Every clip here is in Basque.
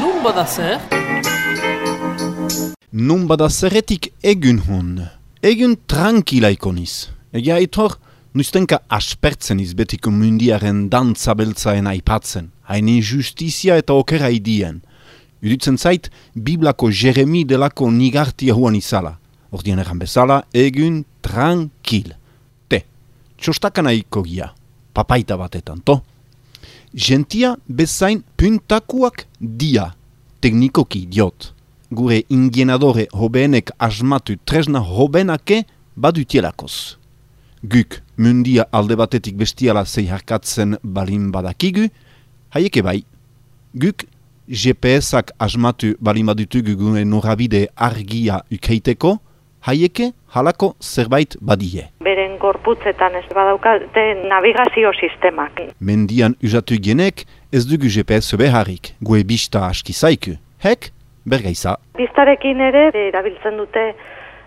Nun bada zer? Nun bada zerretik egun hon. Egun tranquila ikoniz. Egia etor, nuztenka aspertzen izbetiko mundiaren dantzabeltzaen aipatzen. Hain injustizia eta okera idien. Uditzen zait, Biblako Jeremi delako nigartia huan izala. Ordien egan bezala, egun tranquil. Te, txostakana ikogia. Papaita batetan, to? Gentia bezain puntakuak dia, teknikoki diot. Gure ingienadore hobeenek asmatu tresna hobenake badutielakoz. Guk mundia alde batetik bestiala zeiharkatzen balin badakigu, haieke bai. Guk GPS-ak asmatu balin badutugu gure norabide argia ukeiteko, haieke halako zerbait badie. beren gorputzetan ez badaukate navigazio sistemak. Mendian usatu genek ez dugu GPS beharrik, gue bista aski zaiku. Hek, bergaiza. Biztarekin ere erabiltzen dute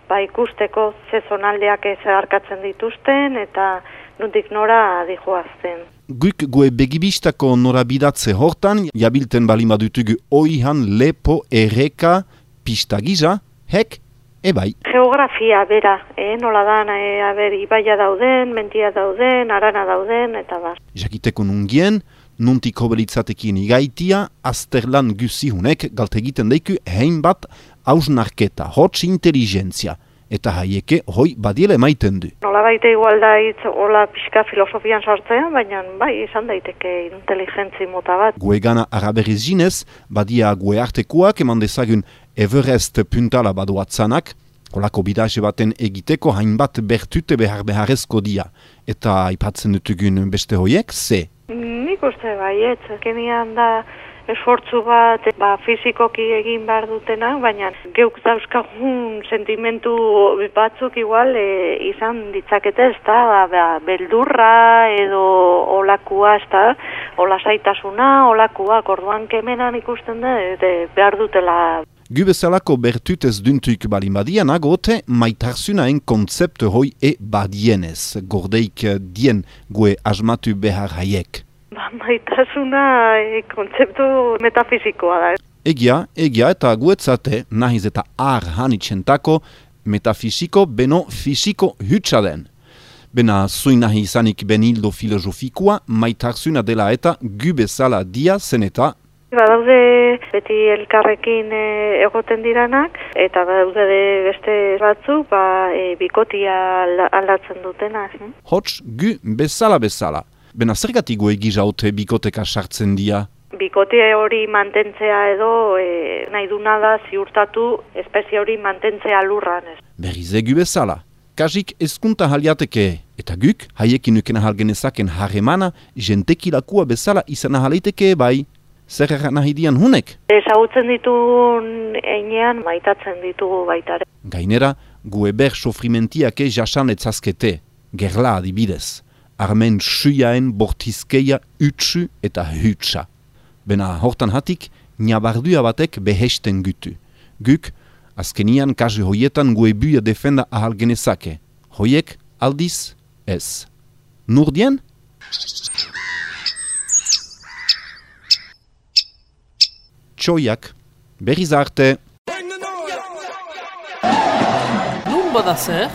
ba ikusteko ze zonaldeak ez zeharkatzen dituzten eta nundik nora dijoazten. Guk gue begibistako norabidatze hortan, jabilten balima dutugu oihan lepo erreka pista giza, hek, ebai. Geografia bera, eh, nola da, eh, aber, ibaia dauden, mentia dauden, arana dauden, eta bar. Jakiteko nungien, nuntik hobelitzatekin igaitia, azterlan guzihunek galtegiten deiku hein bat hausnarketa, hots inteligentzia, eta haieke hoi badiele maiten du. Nola baite igual da hitz, hola pixka filosofian sartzean, baina bai, izan daiteke inteligentzi mota bat. Gue gana araberriz zinez, badia gue artekuak eman dezagun Everest puntala badoatzanak, holako bidaxe baten egiteko hainbat bertute behar beharrezko dia. Eta aipatzen dutugun beste hoiek, ze? Nik uste baiet, kenian da esfortzu bat ba, fizikoki egin behar dutena, baina geuk dauzkagun sentimentu batzuk igual e, izan ditzakete ez da, ba, ba, beldurra edo olakua ez da, olasaitasuna, olakua, orduan kemenan ikusten da, behar dutela Gu bezalako bertutez duntuik balin badian agote, maitarzunaen kontzeptu hoi e badienez, gordeik dien gue asmatu behar haiek. Ba, maitasuna e, kontzeptu metafizikoa da. Egia, egia eta guetzate, nahiz eta ar hanitxentako, metafisiko beno fisiko hutsa den. Bena zuin nahi izanik benildo filosofikoa, maitarzuna dela eta gu bezala dia zen eta Badaude beti elkarrekin e, egoten diranak, eta badaude de beste batzu, ba, e, bikotia alda- aldatzen dutena. hm? hots gu bezala bezala. Bena zergatik gue gizaute bikoteka sartzen dia? Bikote hori mantentzea edo e, nahi duna da ziurtatu espezie hori mantentzea lurran. Ez. Berriz egu bezala. Kasik ezkunta haliateke, eta guk, haiekin uken ahalgenezaken harremana, jentekilakua bezala izan ahaleiteke bai. Zer erran nahi dian hunek? Ezagutzen ditun einean maitatzen ditugu baitare. Gainera, gu eber sofrimentiake jasan etzazkete, gerla adibidez. Armen suiaen bortizkeia utsu eta hutsa. Bena hortan hatik, nabardua batek behesten gutu. Guk, azkenian kasu hoietan gue buia defenda ahal genezake. Hoiek, aldiz, ez. Nurdien? Txoiak, berriz arte. Nun bada zer?